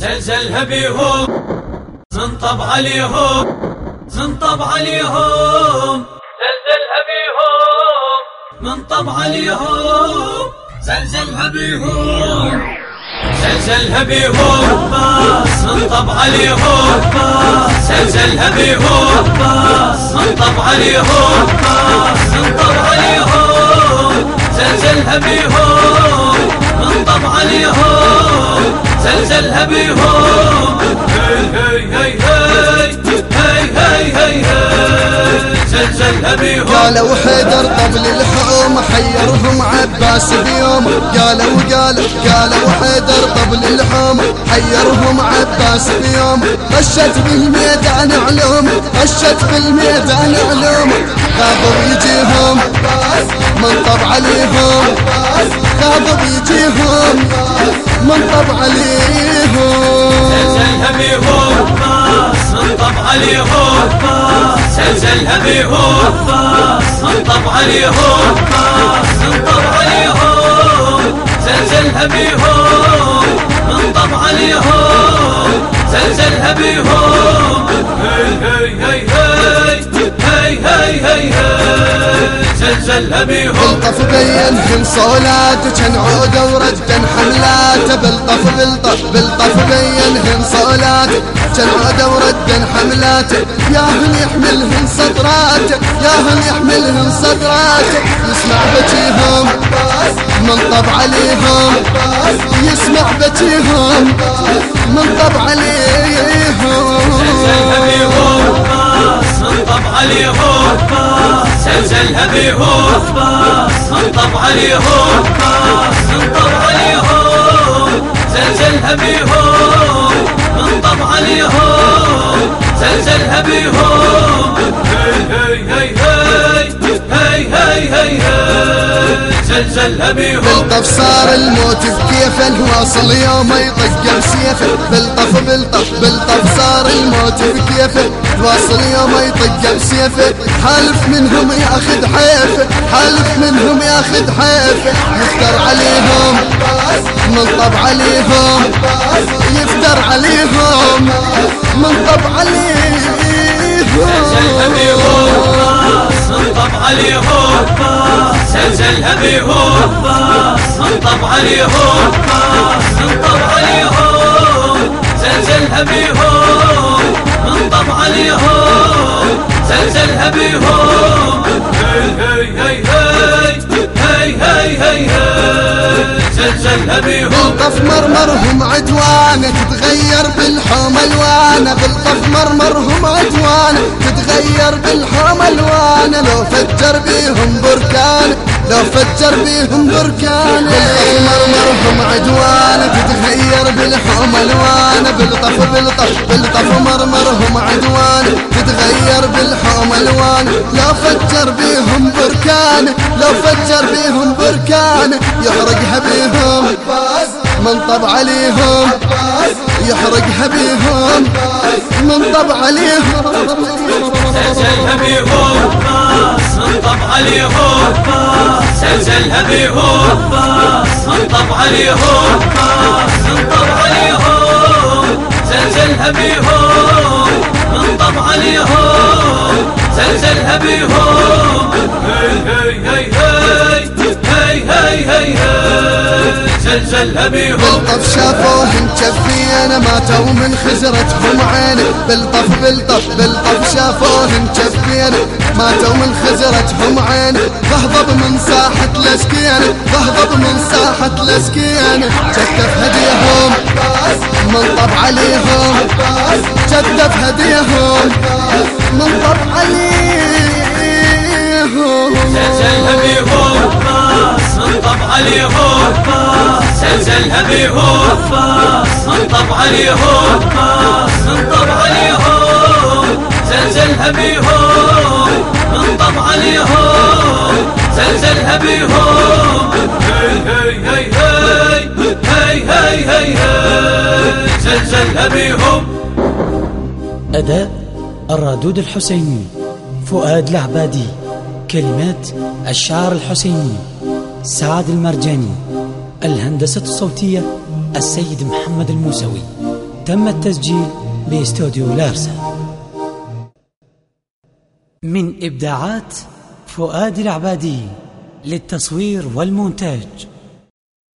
زلزلها بيهم زنطب عليهم زنطب عليهم. زلزلها بيهم منطب عليهم زلزلها بيهم زلزلها بيهم منطب عليهم زلزلها بيهم منطب عليهم منطب عليهم. زلزلها بيهم منطب عليهم. زلزلها بيهم هي هي هي هي هي هي بيهم قالوا حيدر طبل الحوم حيرهم عباس بيوم. قالوا قالوا قالوا حيدر طبل الحوم حيرهم عباس بيوم. خشت بالميدان علوم خشت بالميدان علوم. غاضب يجيهم من طب عليهم. غاضب يجيهم من طب عليهم. عليهم منطب عليهم منطب عليهم زلزلها بيهم زلزلها بيهم بلطف بينهم صولات كان عودة وردا حملات. بلطف بلطف بلطف بينهم صولات كان عودة وردا حملات. يا هل يحملهم صدرات يا هل يحملهم صدرات. يسمع بتيهم من طب عليهم. يسمع بتيهم من طب عليهم. زلزلها بيهم منطب عليهم منطب عليهم زلزلها بيهم منطب عليهم زلزلها بيهم زلزلها بيهم. بلطف صار الموت بكيفه الواصل يوم يطق بسيفه بلطف بلطف بلطف صار الموت بكيفه الواصل يوم يطق بسيفه حالف منهم ياخذ حيفه حالف منهم ياخذ حيفه يفتر عليهم منطب عليهم يفتر عليهم منطب بيهم. منطب عليهم. زلزلها بيهم منطب عليهم منطب عليهم زلزلها بيهم منطب عليهم زلزلها بيهم هي هي هي هي هي هي هي زلزلها بيهم بالطف مرمرهم عدوانة تتغير بالحوم الوانة. بالطف مرمرهم عدوانة تتغير بالحوم الوانة. لو فجر بيهم بركان لو فجر بيهم بركان. بالطف مرمرهم عدوانة تتغير بالحوم الوانة بالطف بالطف بالطف مرمرهم عدوانة تتغير بالحوم الوانة لو فجر بيهم بركان لو فجر بيهم بركان. يحرقها بيهم من طب عليهم. يحرقها بيهم من طب عليهم. زلزلها بيهم منطب عليهم زلزلها بيهم منطب هي زلزلها بيهم بالطف شافوهم جفينا ماتوا من خزرتهم عيني بالطف بالطف بالطف شافوهم جفينا ماتوا من خزرتهم عيني فهضب من ساحة الاسكينة فهضب من ساحة الاسكينة جدف هديهم من طب عليهم. جدف هديهم من طب عليهم. زلزلها بيهم منطب عليهم. زلزلها بيهم منطب عليهم منطب عليهم زلزلها بيهم منطب عليهم زلزلها بيهم هي هي هي هي هي هي هي زلزلها بيهم أداء الرادود الحسيني فؤاد العبادي كلمات الشعر الحسيني سعد المرجاني. الهندسة الصوتية السيد محمد الموسوي. تم التسجيل باستوديو لارسا. من إبداعات فؤاد العبادي للتصوير والمونتاج.